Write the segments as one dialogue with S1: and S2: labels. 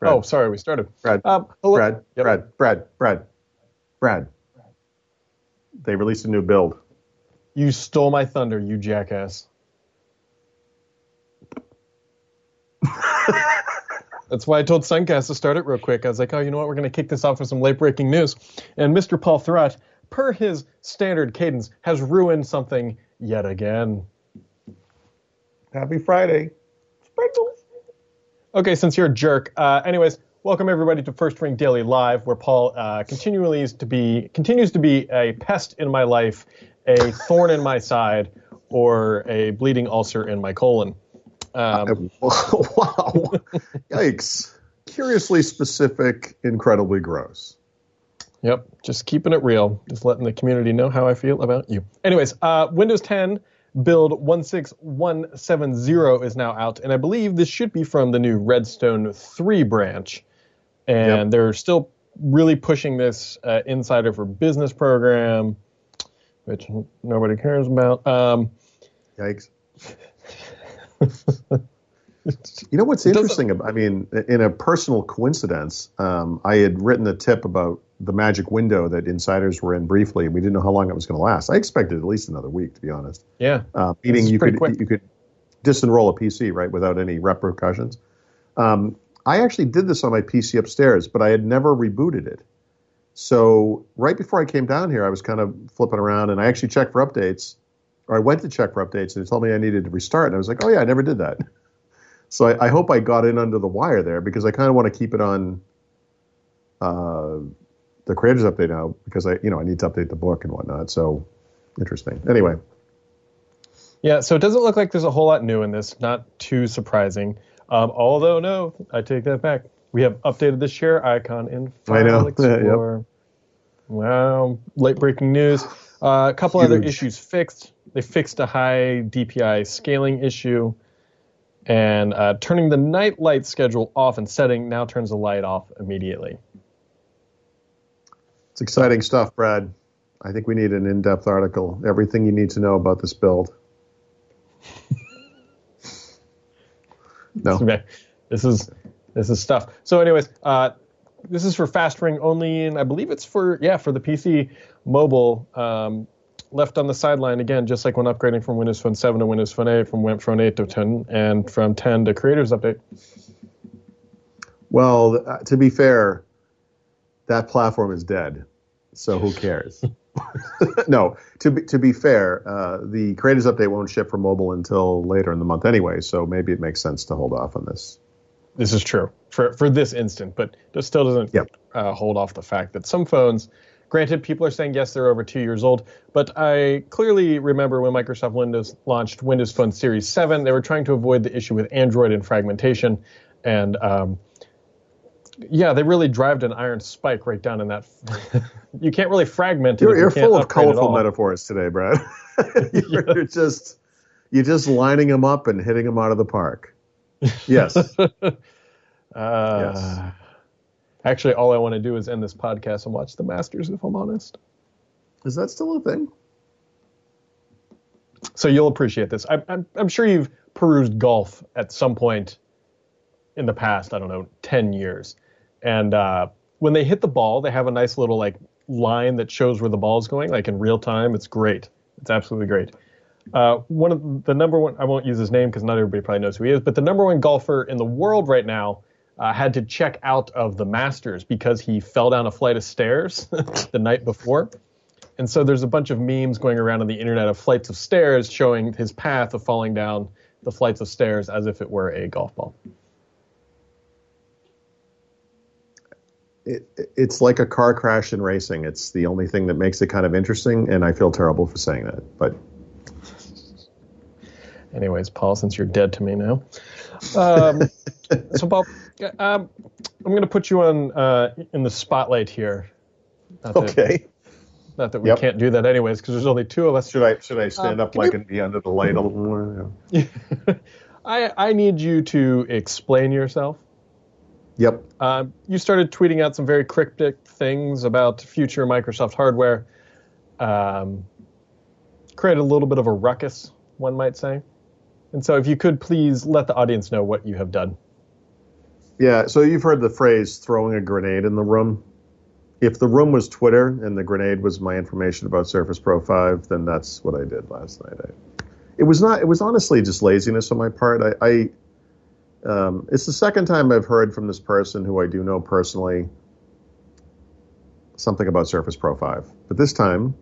S1: Brad.
S2: Oh, sorry, we started.
S1: Brad,
S2: Um, hello-
S1: Brad,
S2: Yep.
S1: Brad, Brad, Brad, Brad. They released a new build.
S2: You stole my thunder, you jackass. That's why I told Suncast to start it real quick. I was like, oh, you know what? We're going to kick this off with some late breaking news. And Mr. Paul Thurrott, per his standard cadence, has ruined something yet again.
S1: Happy Friday. Sprinkles.
S2: Okay, since you're a jerk. Uh, anyways, welcome everybody to First Ring Daily Live, where Paul uh, continually is to be continues to be a pest in my life, a thorn in my side, or a bleeding ulcer in my colon. Um,
S1: wow. Yikes. Curiously specific, incredibly gross.
S2: Yep, just keeping it real, just letting the community know how I feel about you. Anyways, uh, Windows 10 build 16170 is now out, and I believe this should be from the new Redstone 3 branch. And
S1: Yep.
S2: they're still really pushing this uh, Insider for Business program, which nobody cares about. Um,
S1: Yikes. You know what's interesting? I mean, in a personal coincidence, um, I had written a tip about the magic window that insiders were in briefly. And we didn't know how long it was going to last. I expected at least another week, to be honest.
S2: yeah,
S1: Uh, meaning you could
S2: quick.
S1: you could disenroll a PC right without any repercussions. Um, I actually did this on my PC upstairs, but I had never rebooted it. So right before I came down here, I was kind of flipping around, and I actually checked for updates, or I went to check for updates, and it told me I needed to restart. And I was like, oh yeah, I never did that. So I, I hope I got in under the wire there because I kind of want to keep it on uh, the creators update now because I you know I need to update the book and whatnot. So interesting. Anyway.
S2: Yeah, so it doesn't look like there's a whole lot new in this. Not too surprising. Um, although, no, I take that back. We have updated the share icon in
S1: I know.
S2: File Explorer. Wow, late breaking news. Uh, a couple other issues fixed. They fixed a high DPI scaling issue. And uh, turning the night light schedule off and setting now turns the light off immediately.
S1: It's exciting stuff, Brad. I think we need an in-depth article. Everything you need to know about this build. no.
S2: Okay. This is this is stuff. So, anyways, uh, this is for fast ring only, and I believe it's for yeah for the PC mobile. Um, left on the sideline again, just like when upgrading from Windows Phone 7 to Windows Phone 8, from went Phone 8 to 10, and from 10 to Creators Update.
S1: Well, uh, to be fair, that platform is dead. So who cares? no, to be, to be fair, uh, the Creators Update won't ship for mobile until later in the month anyway. So maybe it makes sense to hold off on this.
S2: This is true for for this instant, but it still doesn't
S1: Yep.
S2: uh, hold off the fact that some phones. Granted, people are saying yes, they're over two years old, but I clearly remember when Microsoft Windows launched Windows Phone Series 7, they were trying to avoid the issue with Android and fragmentation, and um, yeah, they really drived an iron spike right down in that. you can't really fragment it.
S1: You're,
S2: you
S1: you're
S2: can't
S1: full of colorful metaphors today, Brad. you're, you're just you're just lining them up and hitting them out of the park. Yes.
S2: Uh, Actually, all I want to do is end this podcast and watch the Masters, if I'm honest.
S1: Is that still a thing?
S2: So you'll appreciate this. I'm, I'm, I'm sure you've perused golf at some point in the past, I don't know, 10 years. And uh, when they hit the ball, they have a nice little like line that shows where the ball is going, like in real time. It's great. It's absolutely great. Uh, one of the number one, I won't use his name because not everybody probably knows who he is, but the number one golfer in the world right now uh, had to check out of the Masters because he fell down a flight of stairs the night before. And so there's a bunch of memes going around on the internet of flights of stairs showing his path of falling down the flights of stairs as if it were a golf ball.
S1: It, it's like a car crash in racing. It's the only thing that makes it kind of interesting, and I feel terrible for saying that. But
S2: Anyways, Paul, since you're dead to me now. Um, so, Paul, um, I'm going to put you on uh, in the spotlight here. Not that,
S1: okay,
S2: Not that we
S1: Yep.
S2: can't do that anyways, because there's only two of us.
S1: should I should I stand
S2: Um,
S1: up like
S2: you-
S1: and be under the light a little more? Yeah.
S2: I, I need you to explain yourself.
S1: Yep.
S2: Um, you started tweeting out some very cryptic things about future Microsoft hardware. Um, created a little bit of a ruckus, one might say. And so, if you could please let the audience know what you have done.
S1: Yeah, so you've heard the phrase throwing a grenade in the room. If the room was Twitter and the grenade was my information about Surface Pro 5, then that's what I did last night. I, it was not. It was honestly just laziness on my part. I, I um, it's the second time I've heard from this person who I do know personally something about Surface Pro 5. But this time,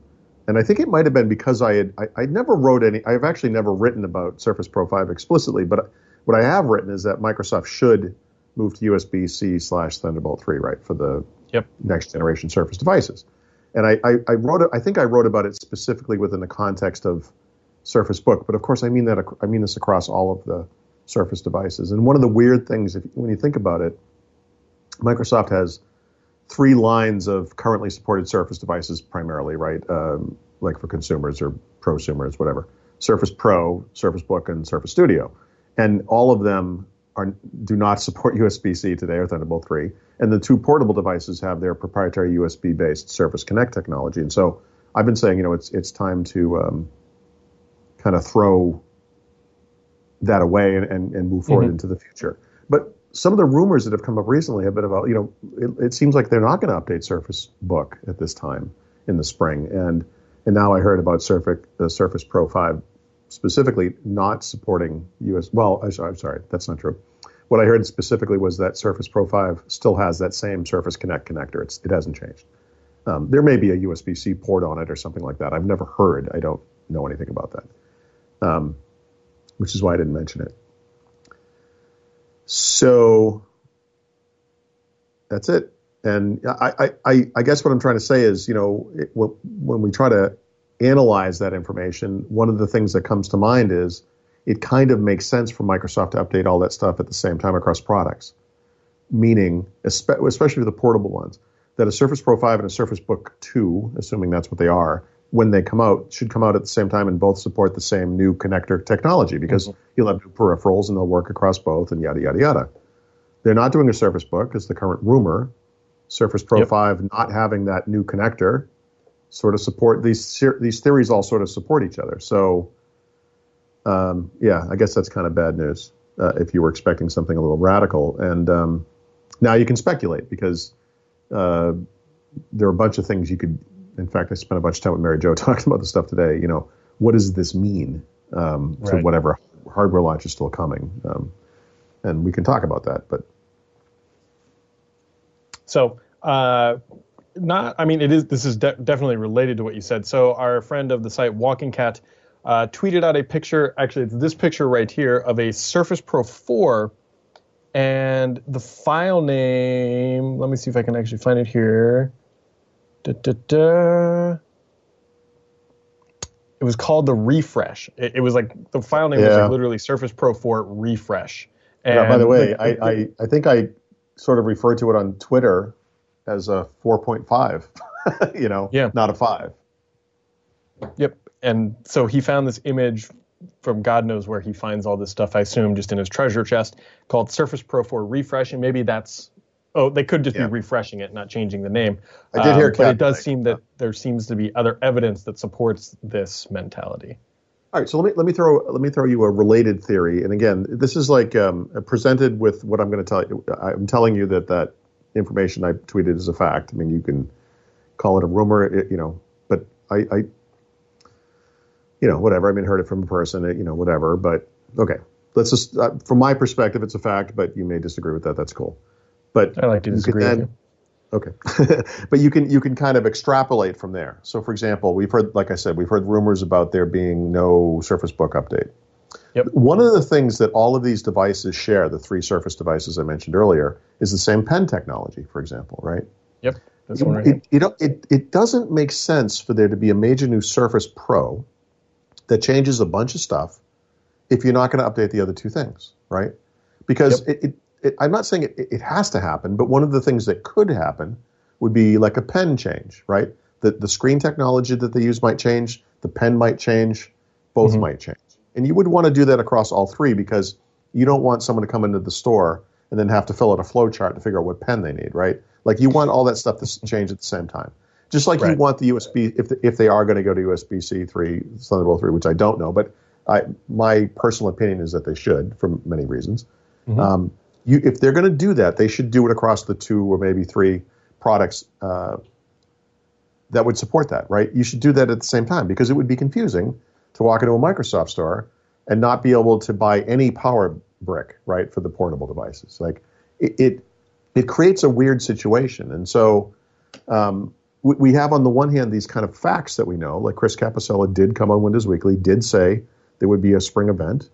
S1: and I think it might have been because I had I, I never wrote any. I've actually never written about Surface Pro 5 explicitly, but what I have written is that Microsoft should move to USB C slash Thunderbolt 3, right, for the
S2: yep.
S1: next generation Surface devices. And I, I, I wrote it. I think I wrote about it specifically within the context of Surface Book, but of course I mean that I mean this across all of the Surface devices. And one of the weird things, if, when you think about it, Microsoft has three lines of currently supported Surface devices primarily, right? Um, like for consumers or prosumers, whatever. Surface Pro, Surface Book, and Surface Studio, and all of them are do not support USB-C today or Thunderbolt 3. And the two portable devices have their proprietary USB-based Surface Connect technology. And so I've been saying, you know, it's it's time to um, kind of throw that away and, and, and move forward mm-hmm. into the future. But some of the rumors that have come up recently have been about, you know, it, it seems like they're not going to update Surface Book at this time in the spring. And and now I heard about Surface, the Surface Pro 5 specifically not supporting US. Well, I'm sorry, that's not true. What I heard specifically was that Surface Pro 5 still has that same Surface Connect connector. It's, it hasn't changed. Um, there may be a USB C port on it or something like that. I've never heard. I don't know anything about that, um, which is why I didn't mention it. So that's it. And I, I, I guess what I'm trying to say is, you know, it, when we try to analyze that information, one of the things that comes to mind is it kind of makes sense for Microsoft to update all that stuff at the same time across products. Meaning, especially the portable ones, that a Surface Pro 5 and a Surface Book 2, assuming that's what they are, when they come out, should come out at the same time and both support the same new connector technology because mm-hmm. you'll have new peripherals and they'll work across both and yada, yada, yada. They're not doing a Surface Book, is the current rumor. Surface Pro yep. 5 not having that new connector sort of support these these theories all sort of support each other. So um, yeah, I guess that's kind of bad news uh, if you were expecting something a little radical. And um, now you can speculate because uh, there are a bunch of things you could. In fact, I spent a bunch of time with Mary Jo talking about this stuff today. You know, what does this mean um, right. to whatever hardware launch is still coming? Um, and we can talk about that, but.
S2: So, uh, not. I mean, it is. This is de- definitely related to what you said. So our friend of the site, Walking Cat, uh, tweeted out a picture. Actually, it's this picture right here of a Surface Pro 4, and the file name. Let me see if I can actually find it here. Da, da, da. It was called the refresh. It, it was like the file name yeah. was like literally Surface Pro 4 refresh.
S1: And yeah, by the way, I, I, I think I sort of referred to it on Twitter as a 4.5, you know,
S2: yeah.
S1: not a 5.
S2: Yep. And so he found this image from God knows where he finds all this stuff, I assume, just in his treasure chest called Surface Pro 4 Refresh. And maybe that's, oh, they could just yeah. be refreshing it, not changing the name.
S1: I did hear um,
S2: But it does seem that there seems to be other evidence that supports this mentality.
S1: All right, so let me let me throw let me throw you a related theory, and again, this is like um, presented with what I'm going to tell you. I'm telling you that that information I tweeted is a fact. I mean, you can call it a rumor, it, you know, but I, I, you know, whatever. I mean, heard it from a person, you know, whatever. But okay, let's just, uh, from my perspective, it's a fact. But you may disagree with that. That's cool. But
S2: I like to disagree then, with you.
S1: Okay, but you can you can kind of extrapolate from there. So, for example, we've heard, like I said, we've heard rumors about there being no Surface Book update.
S2: Yep.
S1: One of the things that all of these devices share, the three Surface devices I mentioned earlier, is the same pen technology, for example, right?
S2: Yep.
S1: That's one right it, it, it, it doesn't make sense for there to be a major new Surface Pro that changes a bunch of stuff if you're not going to update the other two things, right? Because yep. it, it, I'm not saying it, it has to happen, but one of the things that could happen would be like a pen change, right? The, the screen technology that they use might change, the pen might change, both mm-hmm. might change. And you would want to do that across all three because you don't want someone to come into the store and then have to fill out a flow chart to figure out what pen they need, right? Like you want all that stuff to change at the same time. Just like right. you want the USB, if the, if they are going to go to USB C three, Thunderbolt three, which I don't know, but I, my personal opinion is that they should for many reasons. Mm-hmm. Um, you, if they're going to do that, they should do it across the two or maybe three products uh, that would support that, right? You should do that at the same time because it would be confusing to walk into a Microsoft store and not be able to buy any power brick, right, for the portable devices. Like it, it, it creates a weird situation, and so um, we, we, have on the one hand these kind of facts that we know, like Chris Capossela did come on Windows Weekly, did say there would be a spring event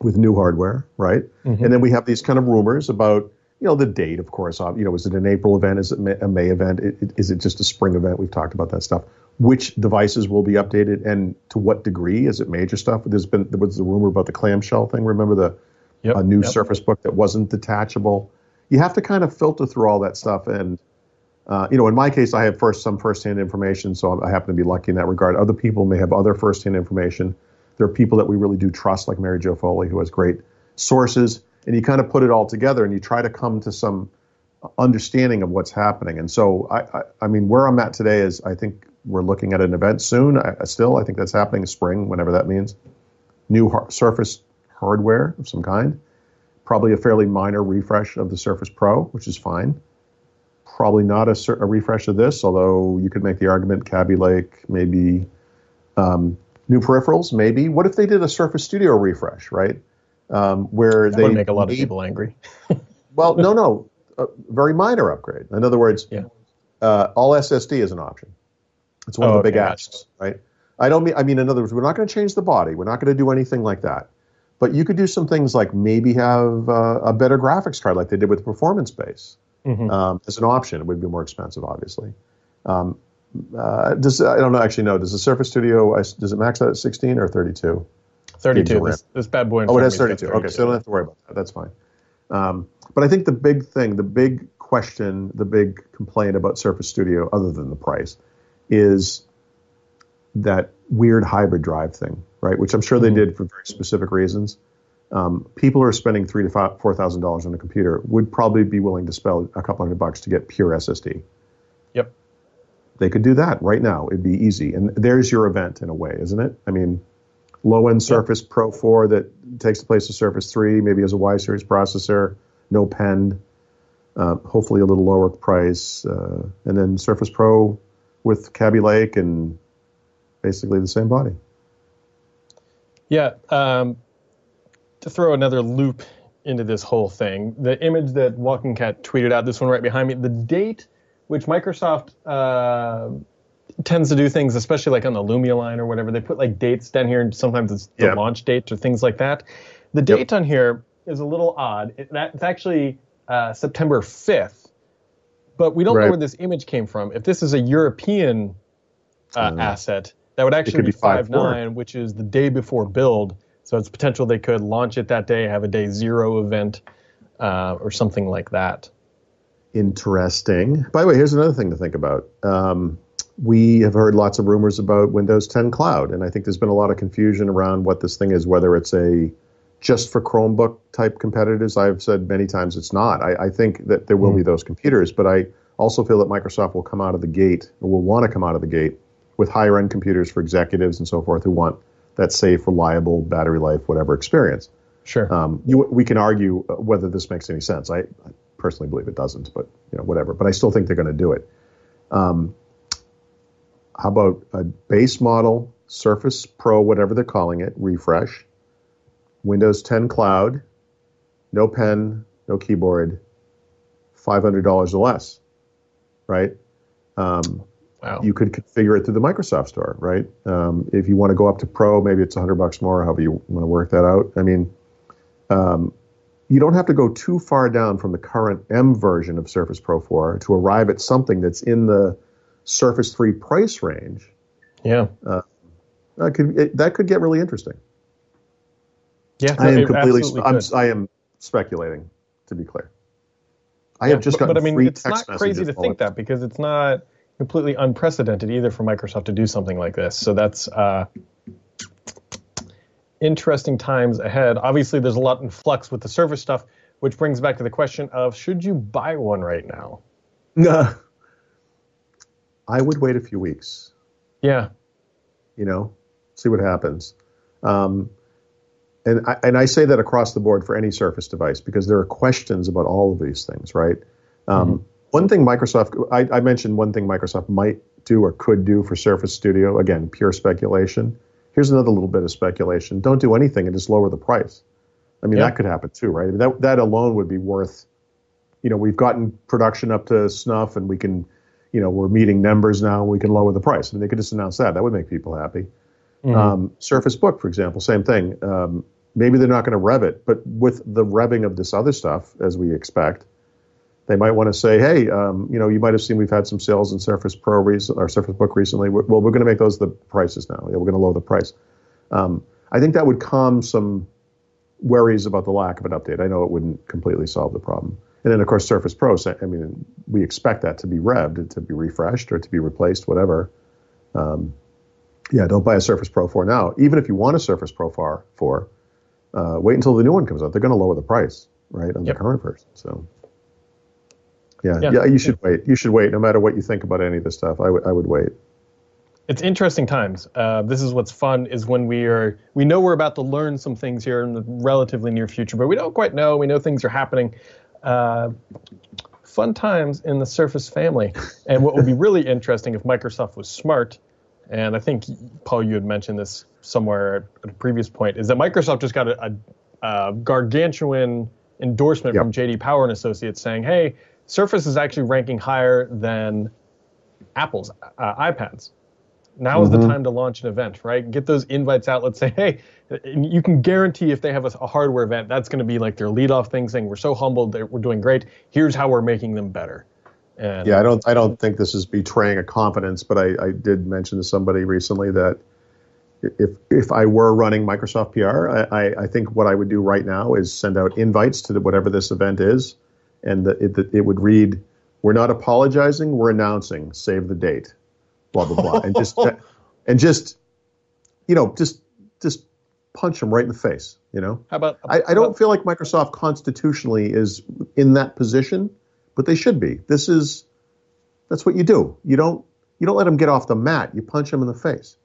S1: with new hardware, right? Mm-hmm. And then we have these kind of rumors about you know the date, of course. You know, is it an April event? Is it a May event? Is it just a spring event? We've talked about that stuff. Which devices will be updated, and to what degree? Is it major stuff? There's been there was the rumor about the clamshell thing. Remember the yep, new yep. Surface Book that wasn't detachable. You have to kind of filter through all that stuff, and uh, you know, in my case, I have first some firsthand information, so I happen to be lucky in that regard. Other people may have other firsthand information. There are people that we really do trust, like Mary Jo Foley, who has great sources and you kind of put it all together and you try to come to some understanding of what's happening. And so, I, I, I mean, where I'm at today is I think we're looking at an event soon. I, still, I think that's happening spring, whenever that means. New har- Surface hardware of some kind. Probably a fairly minor refresh of the Surface Pro, which is fine. Probably not a, a refresh of this, although you could make the argument Kaby Lake, maybe um, new peripherals, maybe. What if they did a Surface Studio refresh, right? um, where
S2: that
S1: they
S2: would make a lot of people angry.
S1: well, no, no, a very minor upgrade. In other words,
S2: yeah.
S1: uh, all SSD is an option. It's one oh, of the big okay, asks, right? I don't mean. I mean, in other words, we're not going to change the body. We're not going to do anything like that. But you could do some things like maybe have uh, a better graphics card, like they did with the Performance Base, mm-hmm. um, as an option. It would be more expensive, obviously. Um, uh, does I don't know actually know. Does the Surface Studio does it max out at 16 or 32?
S2: 32. This, this, bad boy.
S1: oh, it has 32. 32. Okay, so I don't have to worry about that. That's fine. Um, but I think the big thing, the big question, the big complaint about Surface Studio, other than the price, is that weird hybrid drive thing, right? Which I'm sure mm-hmm. they did for very specific reasons. Um, people who are spending three to five, four thousand dollars on a computer would probably be willing to spend a couple hundred bucks to get pure SSD. They could do that right now. It'd be easy, and there's your event in a way, isn't it? I mean, low end Surface. Pro 4 that takes the place of Surface 3, maybe as a Y series processor, no pen, uh, hopefully a little lower price, uh, and then Surface Pro with Kaby Lake and basically the same body.
S2: Yeah. Um, to throw another loop into this whole thing, the image that Walking Cat tweeted out, this one right behind me, the date which Microsoft. Uh, tends to do things, especially like on the Lumia line or whatever. They put like dates down here, and sometimes it's the launch date or things like that. The date yep. on here is a little odd. It, that, it's actually uh, September 5th, but we don't right. know where this image came from. If this is a European uh, mm. asset, that would actually be, be 5 9, which is the day before build. So it's potential they could launch it that day, have a day zero event, uh, or something like that.
S1: Interesting. By the way, here's another thing to think about. Um, we have heard lots of rumors about Windows 10 Cloud, and I think there's been a lot of confusion around what this thing is, whether it's a just for Chromebook type competitors. I've said many times it's not. I, I think that there will mm. be those computers, but I also feel that Microsoft will come out of the gate, or will want to come out of the gate, with higher end computers for executives and so forth who want that safe, reliable, battery life, whatever experience.
S2: Sure. Um,
S1: you, we can argue whether this makes any sense. I, I, personally believe it doesn't, but you know, whatever. But I still think they're going to do it. Um, how about a base model Surface Pro, whatever they're calling it, refresh, Windows 10 Cloud, no pen, no keyboard, $500 or less, right? Um, wow. You could configure it through the Microsoft Store, right? Um, if you want to go up to Pro, maybe it's 100 bucks more, however you want to work that out. I mean, um, you don't have to go too far down from the current M version of Surface Pro 4 to arrive at something that's in the Surface 3 price range,
S2: yeah,
S1: uh, that could it, that could get really interesting.
S2: Yeah,
S1: I am completely. I'm, I am speculating, to be clear. I yeah, have just got.
S2: But I mean, it's not crazy to think that because it's not completely unprecedented either for Microsoft to do something like this. So that's uh, interesting times ahead. Obviously, there's a lot in flux with the Surface stuff, which brings back to the question of should you buy one right now?
S1: No. I would wait a few weeks.
S2: Yeah.
S1: You know, see what happens. Um, and I, and I say that across the board for any Surface device because there are questions about all of these things, right? Um, mm-hmm. One thing Microsoft, I, I, mentioned one thing Microsoft might do or could do for Surface Studio. Again, pure speculation. Here's another little bit of speculation. Don't do anything and just lower the price. I mean, that could happen too, right? I mean, that that alone would be worth. You know, we've gotten production up to snuff, and we can, you know, we're meeting numbers now. and We can lower the price. I mean, they could just announce that. That would make people happy. Mm-hmm. Um, Surface Book, for example, same thing. Um, maybe they're not going to rev it, but with the revving of this other stuff, as we expect, they might want to say, hey, um, you know, you might have seen we've had some sales in Surface Pro recent, or Surface Book recently. We're, well, we're going to make those the prices now. Yeah, we're going to lower the price. Um, I think that would calm some worries about the lack of an update. I know it wouldn't completely solve the problem. And then, of course, Surface Pro. I mean, we expect that to be revved, to be refreshed, or to be replaced, whatever. Um, yeah, don't buy a Surface Pro 4 now. Even if you want a Surface Pro 4, uh, wait until the new one comes out. They're going to lower the price, right, on yep. the current version. So yeah, yeah, yeah, you should wait. You should wait, no matter what you think about any of this stuff. I, w- I would wait.
S2: It's interesting times. Uh, this is what's fun is when we are we know we're about to learn some things here in the relatively near future, but we don't quite know. We know things are happening. Uh, fun times in the Surface family. And what would be really interesting if Microsoft was smart, and I think Paul, you had mentioned this somewhere at a previous point, is that Microsoft just got a, a, a gargantuan endorsement yep. from JD Power and Associates saying, "Hey, Surface is actually ranking higher than Apple's uh, iPads. Now mm-hmm. is the mm-hmm. time to launch an event, right? Get those invites out. Let's say, hey, you can guarantee if they have a, a hardware event, that's going to be like their lead-off thing, saying we're so humbled that we're doing great. Here's how we're making them better.
S1: And, yeah, I don't, I don't think this is betraying a confidence, but I, I did mention to somebody recently that if if I were running Microsoft PR, I, I, I think what I would do right now is send out invites to the, whatever this event is and the, it, it would read, "We're not apologizing, we're announcing. Save the date." Blah blah blah, and just and just you know just just punch them right in the face. You know.
S2: How about?
S1: I, I don't feel like Microsoft constitutionally is in that position, but they should be. This is that's what you do. You don't you don't let them get off the mat. You punch them in the face.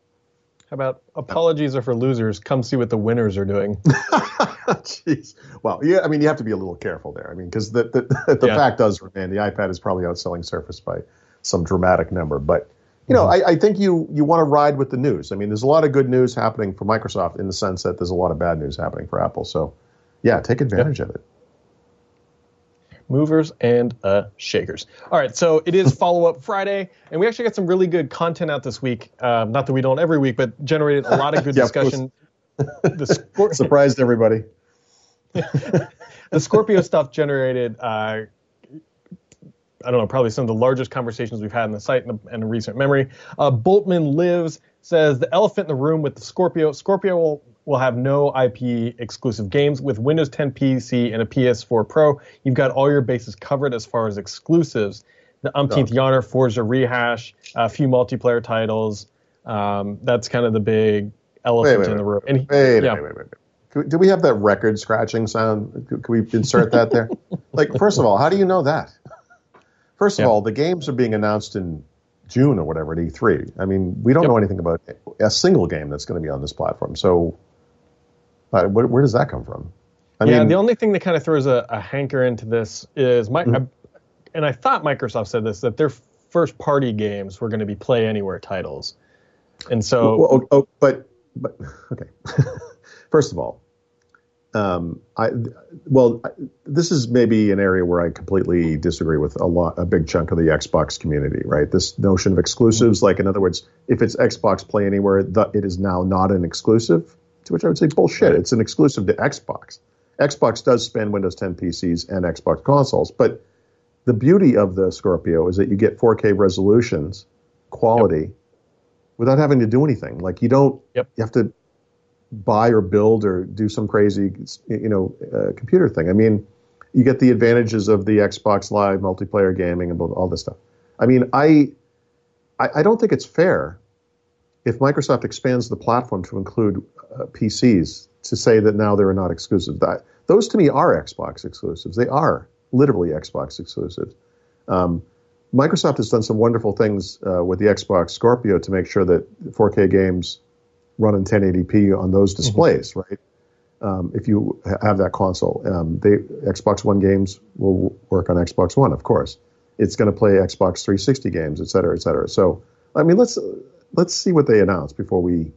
S2: How about apologies are for losers? Come see what the winners are doing.
S1: Jeez. Well, yeah. I mean, you have to be a little careful there. I mean, because the the, the yeah. fact does remain the iPad is probably outselling Surface by some dramatic number. But you know, mm-hmm. I, I, think you you want to ride with the news. I mean, there's a lot of good news happening for Microsoft in the sense that there's a lot of bad news happening for Apple. So, yeah, take advantage yep. of it
S2: movers and uh, shakers. All right, so it is follow up Friday, and we actually got some really good content out this week. Uh, not that we don't every week, but generated a lot of good yeah, discussion.
S1: the Scor- Surprised everybody.
S2: The Scorpio stuff generated. Uh, I don't know, probably some of the largest conversations we've had in the site in, in recent memory. Uh, Boltman Lives says the elephant in the room with the Scorpio. Scorpio will will have no IP exclusive games. With Windows 10 PC and a PS4 Pro, you've got all your bases covered as far as exclusives. The umpteenth oh. Yawner, Forza Rehash, a few multiplayer titles. Um, that's kind of the big elephant wait, wait, in the room.
S1: And he, wait, yeah. wait, wait, wait, wait. Do we have that record scratching sound? Can we insert that there? like, first of all, how do you know that? First of yeah. all, the games are being announced in June or whatever at E3. I mean, we don't yep. know anything about a single game that's going to be on this platform. So uh, where, where, does that come from?
S2: I yeah, mean, the only thing that kind of throws a, a hanker into this is my, mm-hmm. I, and I thought Microsoft said this that their first party games were going to be Play Anywhere titles, and so.
S1: Well, oh, oh, but but okay. first of all, um, I well, this is maybe an area where I completely disagree with a lot, a big chunk of the Xbox community. Right, this notion of exclusives, mm-hmm. like in other words, if it's Xbox Play Anywhere, the, it is now not an exclusive to which I would say bullshit. It's an exclusive to Xbox. Xbox does span Windows 10 PCs and Xbox consoles, but the beauty of the Scorpio is that you get 4K resolutions, quality, yep. without having to do anything. Like you don't, yep. you have to buy or build or do some crazy, you know, uh, computer thing. I mean, you get the advantages of the Xbox Live multiplayer gaming and all this stuff. I mean, I, I, don't think it's fair if Microsoft expands the platform to include uh, PCs to say that now they're not exclusive. That, those to me are Xbox exclusives. They are literally Xbox exclusives. Um, Microsoft has done some wonderful things uh, with the Xbox Scorpio to make sure that 4K games run in 1080p on those mm-hmm. displays, mm-hmm. right? Um, if you have that console, um, they Xbox One games will work on Xbox One, of course. It's going to play Xbox 360 games, et cetera, et cetera. So, I mean, let's let's see what they announce before we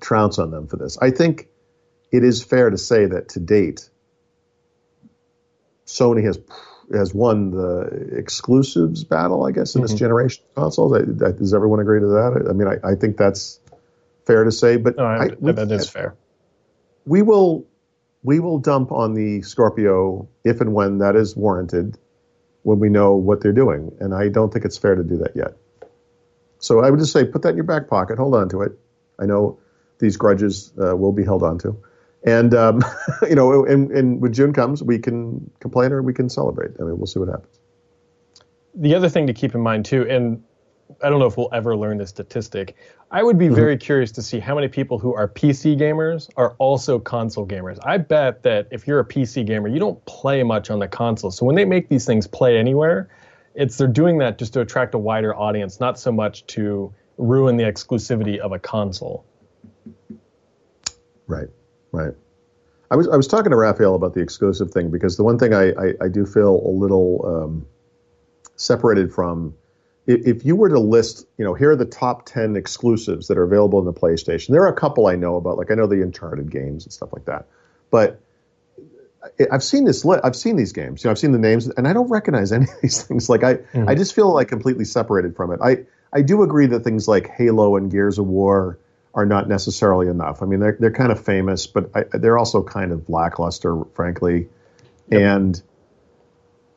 S1: trounce on them for this. I think it is fair to say that to date, Sony has has won the exclusives battle, I guess, in mm-hmm. this generation of consoles. I, I, does everyone agree to that? I, I mean, I, I, think that's fair to say. But
S2: no, I, we, that is fair.
S1: We will we will dump on the Scorpio if and when that is warranted, when we know what they're doing, and I don't think it's fair to do that yet. So I would just say, put that in your back pocket, hold on to it. I know these grudges uh, will be held on to. And um, you know, and, and when June comes, we can complain or we can celebrate. I mean, we'll see what happens.
S2: The other thing to keep in mind too, and I don't know if we'll ever learn this statistic. I would be mm-hmm. very curious to see how many people who are PC gamers are also console gamers. I bet that if you're a PC gamer, you don't play much on the console. So when they make these things play anywhere, it's they're doing that just to attract a wider audience, not so much to ruin the exclusivity of a console.
S1: Right. Right. I was I was talking to Rafael about the exclusive thing because the one thing I I, I do feel a little um, separated from if, you were to list you know here are the top ten exclusives that are available in the PlayStation. There are a couple I know about like I know the Uncharted games and stuff like that, but I've seen this. I've seen these games. You know, I've seen the names, and I don't recognize any of these things. Like I, mm-hmm. I just feel like completely separated from it. I, I do agree that things like Halo and Gears of War are not necessarily enough. I mean, they're they're kind of famous, but I, they're also kind of lackluster, frankly. Yep. And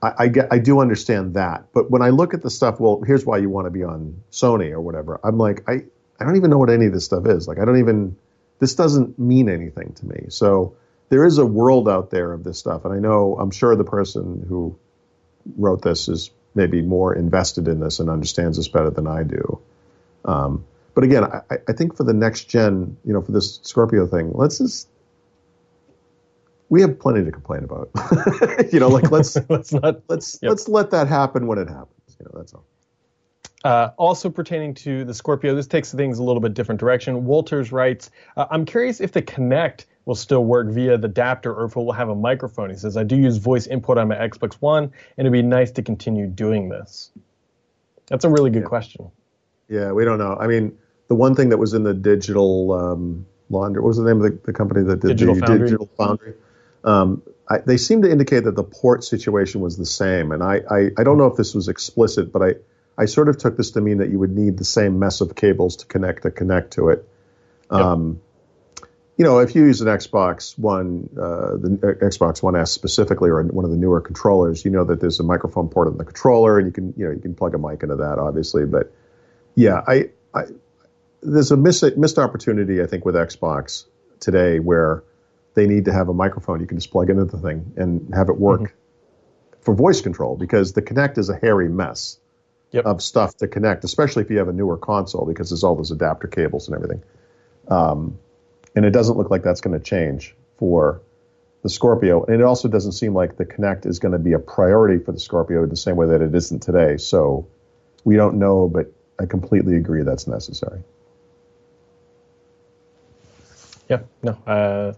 S1: I, I, get, I do understand that. But when I look at the stuff, well, here's why you want to be on Sony or whatever. I'm like, I I don't even know what any of this stuff is. Like, I don't even. This doesn't mean anything to me. So there is a world out there of this stuff, and I know I'm sure the person who wrote this is maybe more invested in this and understands this better than I do. Um, but again, I, I think for the next gen, you know, for this Scorpio thing, let's just we have plenty to complain about. you know, like let's let's not let's yep. let's let that happen when it happens. You know, that's all.
S2: Uh, also pertaining to the Scorpio, this takes things a little bit different direction. Walters writes, uh, "I'm curious if the Kinect will still work via the adapter or if it will have a microphone." He says, "I do use voice input on my Xbox One, and it'd be nice to continue doing this." That's a really good
S1: yeah.
S2: question.
S1: Yeah, we don't know. I mean, the one thing that was in the digital um, laundry. What was the name of the, the company that did
S2: digital
S1: the
S2: foundry.
S1: digital foundry? Um, I, they seem to indicate that the port situation was the same, and I, I, I don't know if this was explicit, but I I sort of took this to mean that you would need the same mess of cables to connect to connect to it. Um, You know, if you use an Xbox One, uh, the uh, Xbox One S specifically, or one of the newer controllers, you know that there's a microphone port in the controller, and you can you know you can plug a mic into that, obviously. But yeah, I, I there's a missed, missed opportunity, I think, with Xbox today where they need to have a microphone you can just plug into the thing and have it work mm-hmm. for voice control because the Kinect is a hairy mess yep. of stuff to connect, especially if you have a newer console because there's all those adapter cables and everything. Um, and it doesn't look like that's going to change for the Scorpio. And it also doesn't seem like the Kinect is going to be a priority for the Scorpio the same way that it isn't today. So we don't know, but I completely agree that's necessary.
S2: Yeah, no, uh,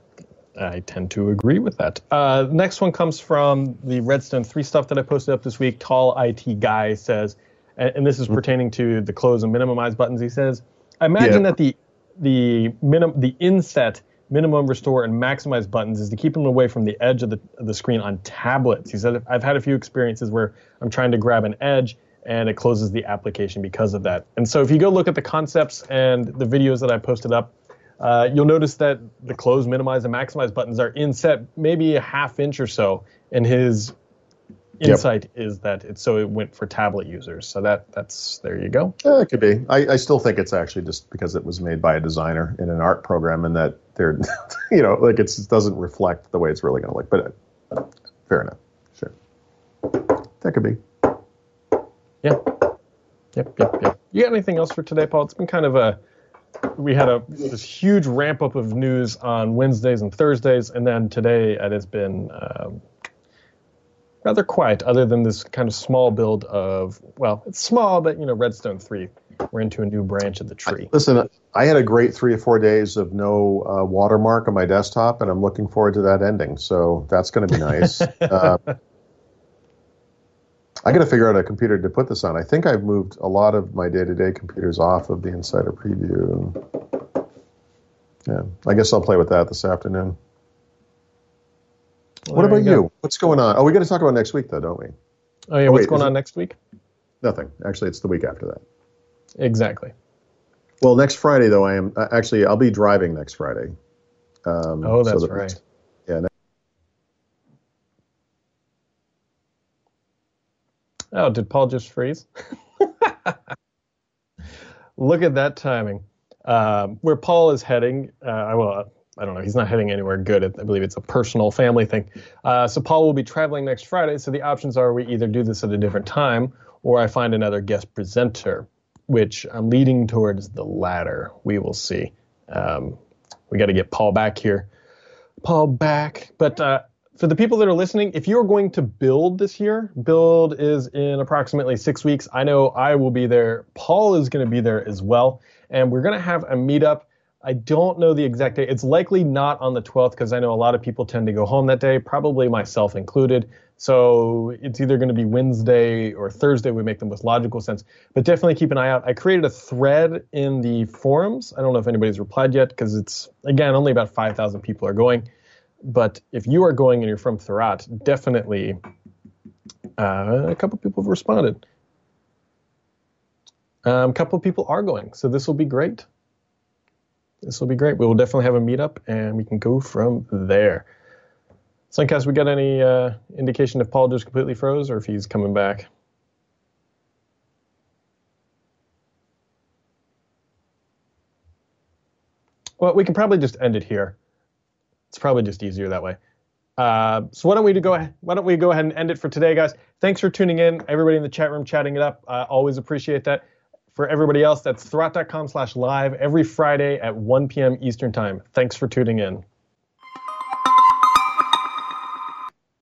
S2: I tend to agree with that. Uh, next one comes from the Redstone 3 stuff that I posted up this week. Tall IT Guy says, and, and this is mm-hmm. pertaining to the close and minimize buttons. He says, I imagine yeah. that the the minim, the inset minimum, restore, and maximize buttons is to keep them away from the edge of the, of the screen on tablets. He said, I've had a few experiences where I'm trying to grab an edge and it closes the application because of that. And so if you go look at the concepts and the videos that I posted up, uh, you'll notice that the close, minimize, and maximize buttons are inset maybe a half inch or so. And his insight yep. is that it's so it went for tablet users. So that that's there you go.
S1: Yeah, it could be. I, I still think it's actually just because it was made by a designer in an art program, and that they're, you know, like it doesn't reflect the way it's really going to look. But uh, fair enough. Sure, that could be.
S2: Yeah. Yep. Yep. Yep. You got anything else for today, Paul? It's been kind of a we had a this huge ramp up of news on Wednesdays and Thursdays, and then today it has been um, rather quiet, other than this kind of small build of well, it's small, but you know, Redstone three we're into a new branch of the tree.
S1: Listen, I had a great three or four days of no uh, watermark on my desktop, and I'm looking forward to that ending. So that's going to be nice. uh, I got to figure out a computer to put this on. I think I've moved a lot of my day-to-day computers off of the Insider Preview. And, yeah, I guess I'll play with that this afternoon. Well, what about you, you? What's going on? Oh, we got to talk about next week, though, don't we?
S2: Oh yeah, oh, what's wait, going on it? next week?
S1: Nothing. Actually, it's the week after that.
S2: Exactly.
S1: Well, next Friday though, I am uh, actually I'll be driving next Friday.
S2: Um, oh, that's so right.
S1: Yeah. Next-
S2: oh, did Paul just freeze? Look at that timing. Um, where Paul is heading, uh, well, I don't know. He's not heading anywhere good. I believe it's a personal family thing. Uh, so Paul will be traveling next Friday. So the options are we either do this at a different time or I find another guest presenter which I'm leading towards the latter. We will see. Um, we got to get Paul back here. Paul back. But uh, for the people that are listening, if you're going to build this year, build is in approximately six weeks. I know I will be there. Paul is going to be there as well. And we're going to have a meetup I don't know the exact date. It's likely not on the 12th because I know a lot of people tend to go home that day, probably myself included. So it's either going to be Wednesday or Thursday would make the most logical sense. But definitely keep an eye out. I created a thread in the forums. I don't know if anybody's replied yet because it's, again, only about 5,000 people are going. But if you are going and you're from Thurrott, definitely uh, a couple people have responded. Um, a couple of people are going. So this will be great this will be great. We will definitely have a meetup, and we can go from there. Suncast, we got any uh, indication if Paul just completely froze or if he's coming back? Well, we can probably just end it here. It's probably just easier that way. Uh, so why don't we go ahead, why don't we go ahead and end it for today, guys? Thanks for tuning in. Everybody in the chat room chatting it up. Uh, always appreciate that. For everybody else, that's thurrott.com slash live every Friday at 1 p.m. Eastern Time. Thanks for tuning in.